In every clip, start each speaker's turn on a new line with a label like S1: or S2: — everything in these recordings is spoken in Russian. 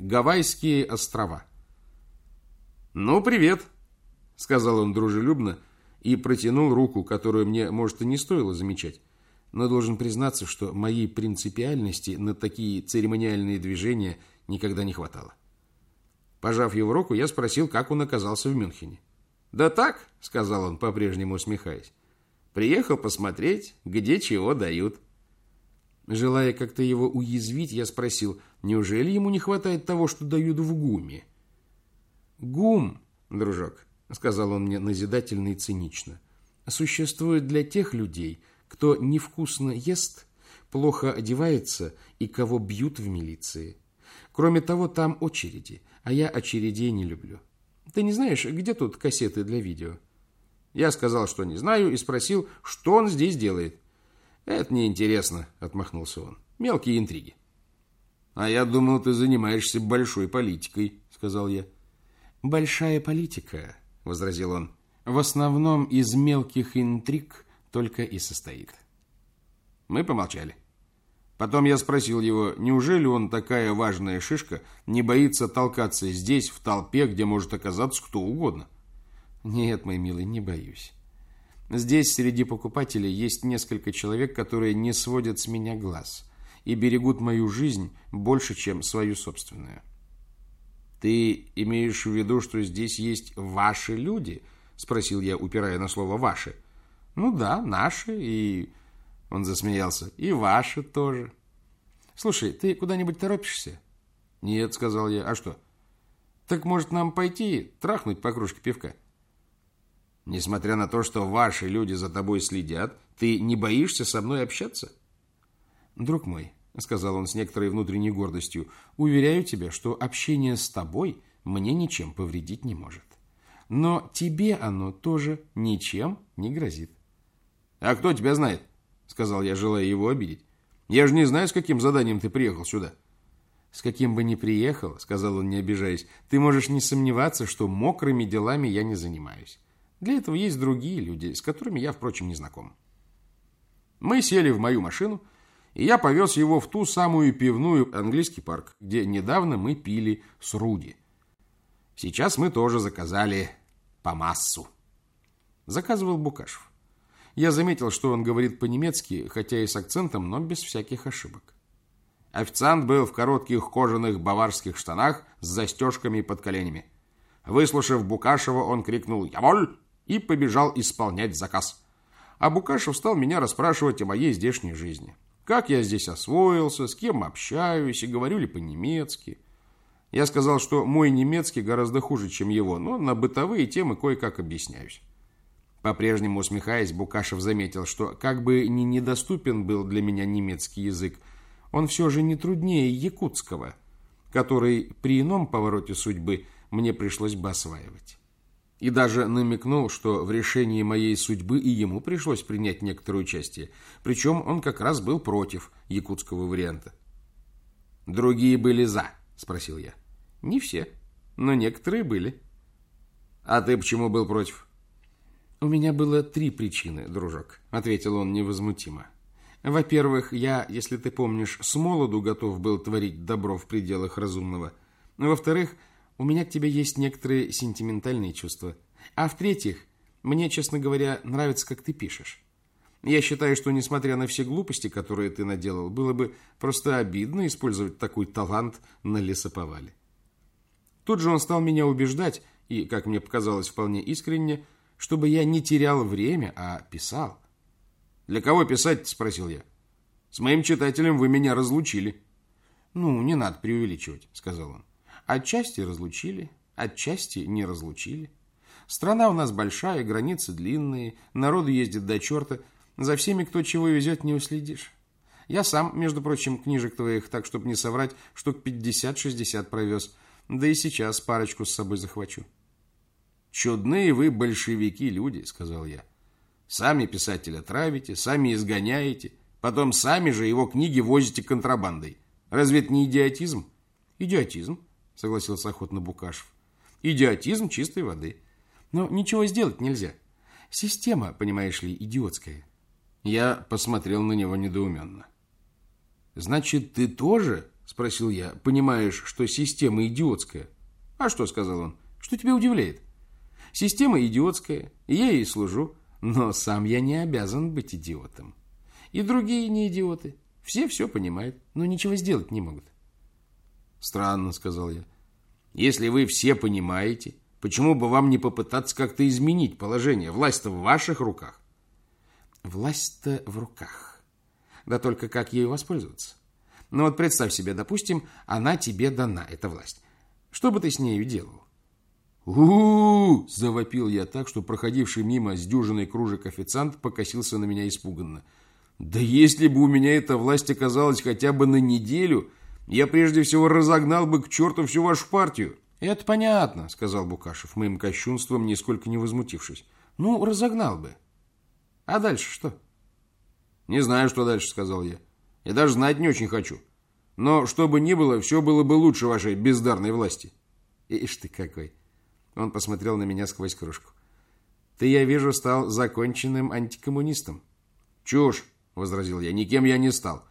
S1: Гавайские острова. «Ну, привет», — сказал он дружелюбно и протянул руку, которую мне, может, и не стоило замечать. Но должен признаться, что моей принципиальности на такие церемониальные движения никогда не хватало. Пожав его руку, я спросил, как он оказался в Мюнхене. «Да так», — сказал он, по-прежнему усмехаясь. «Приехал посмотреть, где чего дают». Желая как-то его уязвить, я спросил, неужели ему не хватает того, что дают в ГУМе? «ГУМ, дружок», — сказал он мне назидательно и цинично, «существует для тех людей, кто невкусно ест, плохо одевается и кого бьют в милиции. Кроме того, там очереди, а я очередей не люблю. Ты не знаешь, где тут кассеты для видео?» Я сказал, что не знаю, и спросил, что он здесь делает. «Это неинтересно», — отмахнулся он. «Мелкие интриги». «А я думал, ты занимаешься большой политикой», — сказал я. «Большая политика», — возразил он, — «в основном из мелких интриг только и состоит». Мы помолчали. Потом я спросил его, неужели он такая важная шишка, не боится толкаться здесь, в толпе, где может оказаться кто угодно? Нет, мой милый, не боюсь. Здесь среди покупателей есть несколько человек, которые не сводят с меня глаз и берегут мою жизнь больше, чем свою собственную. «Ты имеешь в виду, что здесь есть ваши люди?» – спросил я, упирая на слово «ваши». «Ну да, наши и...» – он засмеялся. «И ваши тоже». «Слушай, ты куда-нибудь торопишься?» «Нет», – сказал я. «А что?» «Так, может, нам пойти трахнуть по кружке пивка?» Несмотря на то, что ваши люди за тобой следят, ты не боишься со мной общаться? Друг мой, сказал он с некоторой внутренней гордостью, уверяю тебя, что общение с тобой мне ничем повредить не может. Но тебе оно тоже ничем не грозит. А кто тебя знает? Сказал я, желая его обидеть. Я же не знаю, с каким заданием ты приехал сюда. С каким бы ни приехал, сказал он, не обижаясь, ты можешь не сомневаться, что мокрыми делами я не занимаюсь. Для этого есть другие люди, с которыми я, впрочем, не знаком. Мы сели в мою машину, и я повез его в ту самую пивную английский парк, где недавно мы пили с Руди. Сейчас мы тоже заказали по массу. Заказывал Букашев. Я заметил, что он говорит по-немецки, хотя и с акцентом, но без всяких ошибок. Официант был в коротких кожаных баварских штанах с застежками под коленями. Выслушав Букашева, он крикнул «Яволь!» И побежал исполнять заказ. А Букашев стал меня расспрашивать о моей здешней жизни. Как я здесь освоился, с кем общаюсь и говорю ли по-немецки. Я сказал, что мой немецкий гораздо хуже, чем его, но на бытовые темы кое-как объясняюсь. По-прежнему усмехаясь, Букашев заметил, что как бы ни недоступен был для меня немецкий язык, он все же не труднее якутского, который при ином повороте судьбы мне пришлось бы осваивать и даже намекнул, что в решении моей судьбы и ему пришлось принять некоторое участие, причем он как раз был против якутского варианта. «Другие были за?» – спросил я. «Не все, но некоторые были». «А ты почему был против?» «У меня было три причины, дружок», – ответил он невозмутимо. «Во-первых, я, если ты помнишь, с молоду готов был творить добро в пределах разумного. Во-вторых, – у меня к тебе есть некоторые сентиментальные чувства. А в-третьих, мне, честно говоря, нравится, как ты пишешь. Я считаю, что, несмотря на все глупости, которые ты наделал, было бы просто обидно использовать такой талант на лесоповале. Тут же он стал меня убеждать, и, как мне показалось вполне искренне, чтобы я не терял время, а писал. «Для кого писать?» – спросил я. «С моим читателем вы меня разлучили». «Ну, не надо преувеличивать», – сказал он. Отчасти разлучили, отчасти не разлучили. Страна у нас большая, границы длинные, народу ездит до черта. За всеми, кто чего везет, не уследишь. Я сам, между прочим, книжек твоих, так, чтобы не соврать, штук 50-60 провез. Да и сейчас парочку с собой захвачу. «Чудные вы, большевики, люди», — сказал я. «Сами писателя травите, сами изгоняете, потом сами же его книги возите контрабандой. Разве это не идиотизм?» «Идиотизм», согласился охотно Букашев. Идиотизм чистой воды. Но ничего сделать нельзя. Система, понимаешь ли, идиотская. Я посмотрел на него недоуменно. «Значит, ты тоже?» – Спросил я. Понимаешь, что система идиотская. А что, сказал он, что тебя удивляет? Система идиотская, я ей служу, но сам я не обязан быть идиотом. И другие не идиоты. Все все понимают, но ничего сделать не могут. Странно, сказал я. Если вы все понимаете, почему бы вам не попытаться как-то изменить положение? Власть-то в ваших руках. Власть-то в руках. Да только как ею воспользоваться? Ну вот представь себе, допустим, она тебе дана, эта власть. Что бы ты с нею делал? у, завопил я так, что проходивший мимо с дюжиной кружек официант покосился на меня испуганно. «Да если бы у меня эта власть оказалась хотя бы на неделю, я прежде всего разогнал бы к черту всю вашу партию». «Это понятно», — сказал Букашев, моим кощунством нисколько не возмутившись. «Ну, разогнал бы. А дальше что?» «Не знаю, что дальше», — сказал я. «Я даже знать не очень хочу. Но что бы ни было, все было бы лучше вашей бездарной власти». «Ишь ты какой!» Он посмотрел на меня сквозь кружку. «Ты, я вижу, стал законченным антикоммунистом». «Чушь!» — возразил я. «Никем я не стал.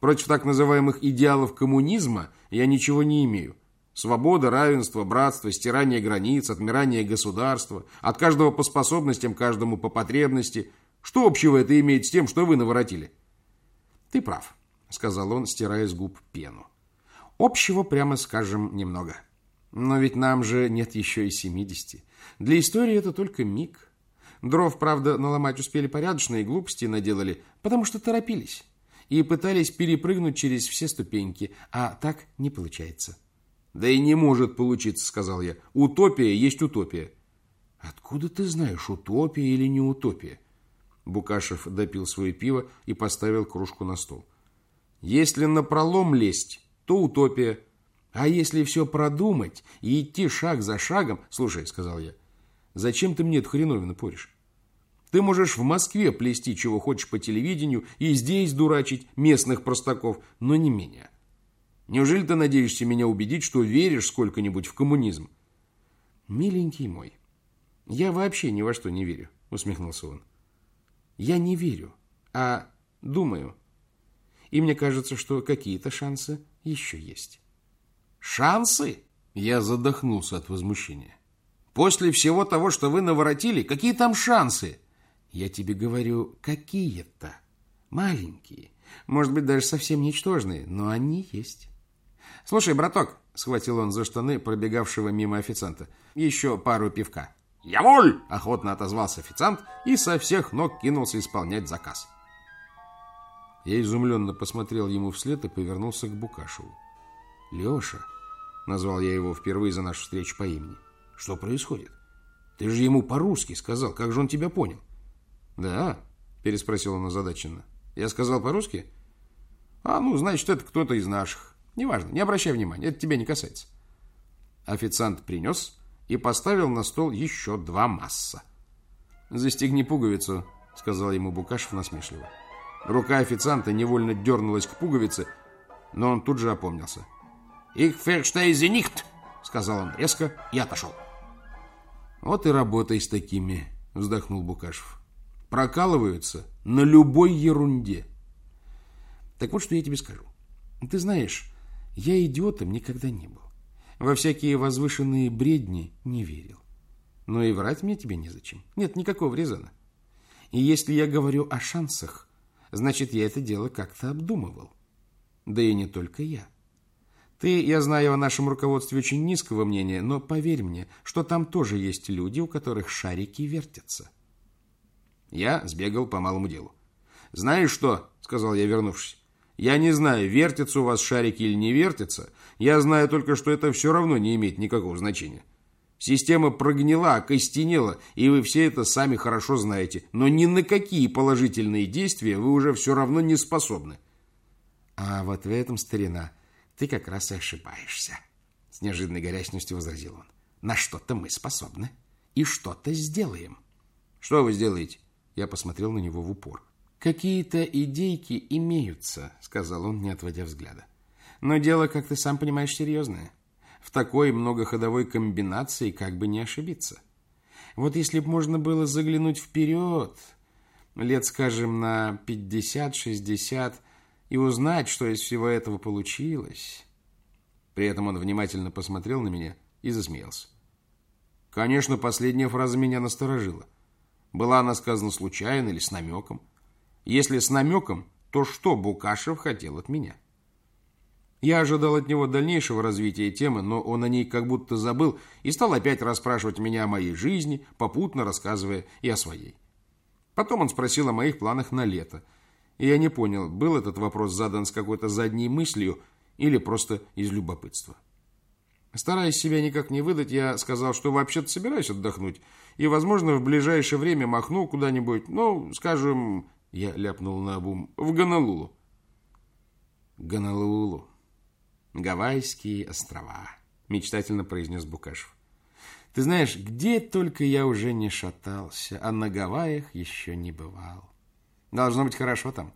S1: Против так называемых идеалов коммунизма я ничего не имею. Свобода, равенство, братство, стирание границ, отмирание государства, от каждого по способностям, каждому по потребности. Что общего это имеет с тем, что вы наворотили?» «Ты прав», — сказал он, стирая с губ пену. «Общего, прямо скажем, немного». Но ведь нам же нет еще и 70. Для истории это только миг. Дров, правда, наломать успели порядочно и глупости наделали, потому что торопились. И пытались перепрыгнуть через все ступеньки, а так не получается. «Да и не может получиться», — сказал я. «Утопия есть утопия». «Откуда ты знаешь, утопия или не утопия?» Букашев допил свое пиво и поставил кружку на стол. «Если на пролом лезть, то утопия, а если все продумать и идти шаг за шагом... Слушай, сказал я, зачем ты мне эту хреновину поришь? Ты можешь в Москве плести, чего хочешь по телевидению, и здесь дурачить местных простаков, но не меня. Неужели ты надеешься меня убедить, что веришь сколько-нибудь в коммунизм? Миленький мой, я вообще ни во что не верю, усмехнулся он. Я не верю, а думаю. И мне кажется, что какие-то шансы еще есть. Шансы? Я задохнулся от возмущения. После всего того, что вы наворотили, какие там шансы? Я тебе говорю, какие-то. Маленькие. Может быть, даже совсем ничтожные, но они есть. Слушай, браток, схватил он за штаны пробегавшего мимо официанта. Еще пару пивка. «Я воль!» – охотно отозвался официант и со всех ног кинулся исполнять заказ. Я изумленно посмотрел ему вслед и повернулся к Букашеву. «Леша!» Назвал я его впервые за нашу встречу по имени. Что происходит? Ты же ему по-русски сказал. Как же он тебя понял? Да, переспросил он озадаченно. Я сказал по-русски? А, ну, значит, это кто-то из наших. Неважно, не обращай внимания, это тебя не касается. Официант принес и поставил на стол еще два масса. «Застегни пуговицу», — сказал ему Букашев насмешливо. Рука официанта невольно дернулась к пуговице, но он тут же опомнился. «Ich verstehe sie nicht», — сказал он резко и отошел. «Вот и работай с такими», — вздохнул Букашев. «Прокалываются на любой ерунде». Так вот, что я тебе скажу. Ты знаешь, я идиотом никогда не был. Во всякие возвышенные бредни не верил. Но и врать мне тебе незачем. Нет никакого резона. И если я говорю о шансах, значит, я это дело как-то обдумывал. Да и не только я. Ты, я знаю, о нашем руководстве очень низкого мнения, но поверь мне, что там тоже есть люди, у которых шарики вертятся. Я сбегал по малому делу. «Знаешь что?» — сказал я, вернувшись. «Я не знаю, вертятся у вас шарики или не вертятся. Я знаю только, что это все равно не имеет никакого значения. Система прогнила, окостенела, и вы все это сами хорошо знаете. Но ни на какие положительные действия вы уже все равно не способны». А вот в этом старина ты как раз и ошибаешься. С неожиданной горячностью возразил он. На что-то мы способны. И что-то сделаем. Что вы сделаете? Я посмотрел на него в упор. Какие-то идейки имеются, сказал он, не отводя взгляда. Но дело, как ты сам понимаешь, серьезное. В такой многоходовой комбинации как бы не ошибиться. Вот если бы можно было заглянуть вперед, лет, скажем, на 50-60, и узнать, что из всего этого получилось. При этом он внимательно посмотрел на меня и засмеялся. Конечно, последняя фраза меня насторожила. Была она сказана случайно или с намеком? Если с намеком, то что Букашев хотел от меня? Я ожидал от него дальнейшего развития темы, но он о ней как будто забыл и стал опять расспрашивать меня о моей жизни, попутно рассказывая и о своей. Потом он спросил о моих планах на лето. И я не понял, был этот вопрос задан с какой-то задней мыслью или просто из любопытства. Стараясь себя никак не выдать, я сказал, что вообще-то собираюсь отдохнуть. И, возможно, в ближайшее время махну куда-нибудь, ну, скажем, я ляпнул на обум, в Гонолулу. Гонолулу. Гавайские острова, мечтательно произнес Букашев. Ты знаешь, где только я уже не шатался, а на Гавайях еще не бывал. Должно быть хорошо там.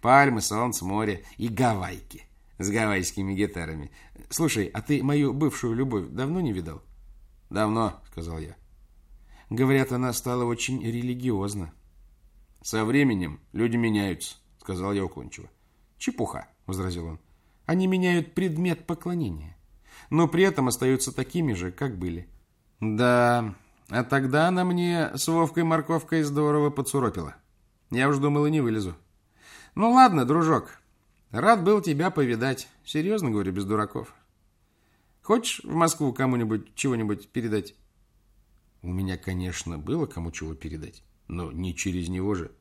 S1: Пальмы, солнце, море и гавайки с гавайскими гитарами. Слушай, а ты мою бывшую любовь давно не видал? Давно, сказал я. Говорят, она стала очень религиозна. Со временем люди меняются, сказал я уклончиво. Чепуха, возразил он. Они меняют предмет поклонения, но при этом остаются такими же, как были. Да, а тогда она мне с Вовкой-морковкой здорово подсуропила. Я уж думал и не вылезу. Ну ладно, дружок, рад был тебя повидать. Серьезно говорю, без дураков. Хочешь в Москву кому-нибудь чего-нибудь передать? У меня, конечно, было кому чего передать, но не через него же.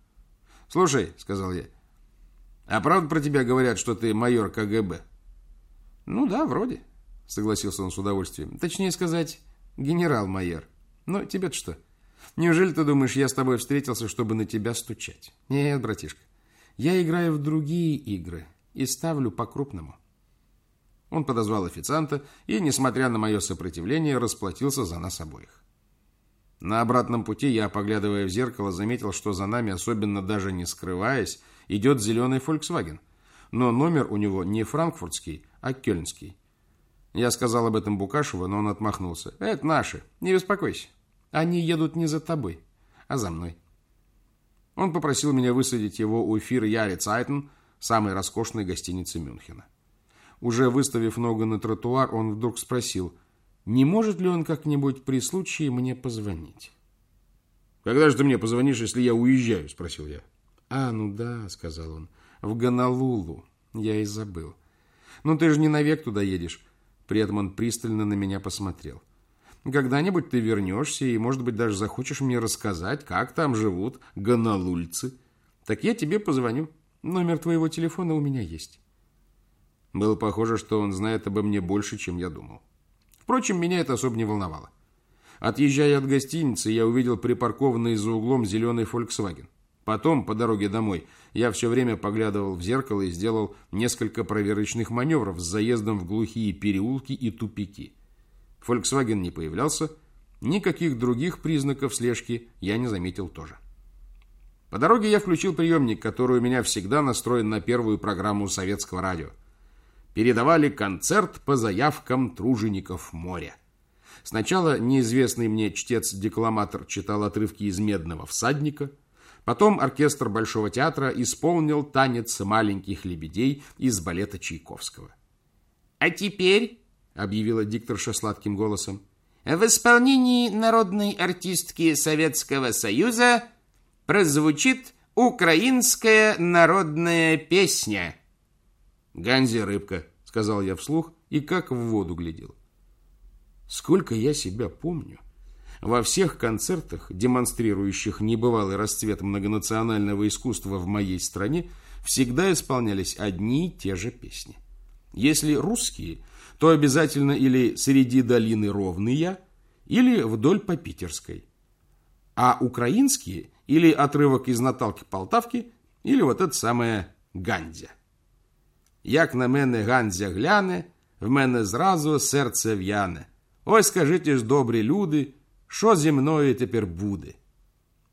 S1: Слушай, сказал я, а правда про тебя говорят, что ты майор КГБ? Ну да, вроде, согласился он с удовольствием. Точнее сказать, генерал-майор. Но тебе-то что? Неужели ты думаешь, я с тобой встретился, чтобы на тебя стучать? Нет, братишка. Я играю в другие игры и ставлю по-крупному. Он подозвал официанта и, несмотря на мое сопротивление, расплатился за нас обоих. На обратном пути я, поглядывая в зеркало, заметил, что за нами, особенно даже не скрываясь, идет зеленый Volkswagen. Но номер у него не франкфуртский, а кёльнский. Я сказал об этом Букашеву, но он отмахнулся. «Это наши, не беспокойся. Они едут не за тобой, а за мной». Он попросил меня высадить его у Фир Яри Цайтен, самой роскошной гостиницы Мюнхена. Уже выставив ногу на тротуар, он вдруг спросил, не может ли он как-нибудь при случае мне позвонить. «Когда же ты мне позвонишь, если я уезжаю?» – спросил я. «А, ну да», — сказал он, — «в Гонолулу. Я и забыл». «Ну ты же не навек туда едешь». При этом он пристально на меня посмотрел. «Когда-нибудь ты вернешься и, может быть, даже захочешь мне рассказать, как там живут гонолульцы. Так я тебе позвоню. Номер твоего телефона у меня есть». Было похоже, что он знает обо мне больше, чем я думал. Впрочем, меня это особо не волновало. Отъезжая от гостиницы, я увидел припаркованный за углом зеленый Volkswagen. Потом, по дороге домой, я все время поглядывал в зеркало и сделал несколько проверочных маневров с заездом в глухие переулки и тупики. Volkswagen не появлялся, никаких других признаков слежки я не заметил тоже. По дороге я включил приемник, который у меня всегда настроен на первую программу советского радио. Передавали концерт по заявкам тружеников моря. Сначала неизвестный мне чтец-декламатор читал отрывки из «Медного всадника», Потом оркестр Большого театра исполнил танец маленьких лебедей из балета Чайковского. «А теперь», — объявила дикторша сладким голосом, «в исполнении народной артистки Советского Союза прозвучит украинская народная песня». «Ганзи рыбка», — сказал я вслух и как в воду глядел. Сколько я себя помню, во всех концертах, демонстрирующих небывалый расцвет многонационального искусства в моей стране, всегда исполнялись одни и те же песни. Если русские, то обязательно или «Среди долины ровные», или «Вдоль по Питерской». А украинские или отрывок из Наталки Полтавки, или вот это самое Гандзя. Як на мене Гандзя гляне, в мене зразу серце в'яне. Ой, скажите ж, добрі люди, Що зі мною теперь буде?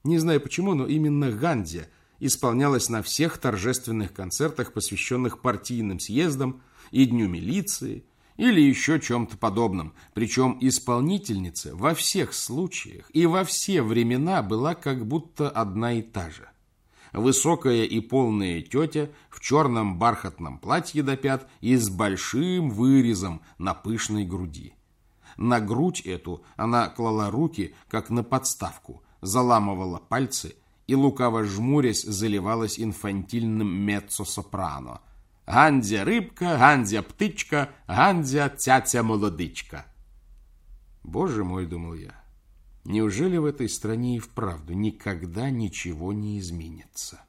S1: Не знаю почему, но именно Гандия исполнялась на всех торжественных концертах, посвященных партийным съездам и Дню милиции, или еще чем-то подобном. Причем исполнительница во всех случаях и во все времена была как будто одна и та же. высокая и полная тетя в черном бархатном платье до пят и с большим вырезом на пышной груди. На грудь эту она клала руки, как на подставку, заламывала пальцы и, лукаво жмурясь, заливалась инфантильным меццо-сопрано. «Гандзя рыбка, гандзя птичка, гандзя тятя молодичка». Боже мой, думал я, неужели в этой стране и вправду никогда ничего не изменится?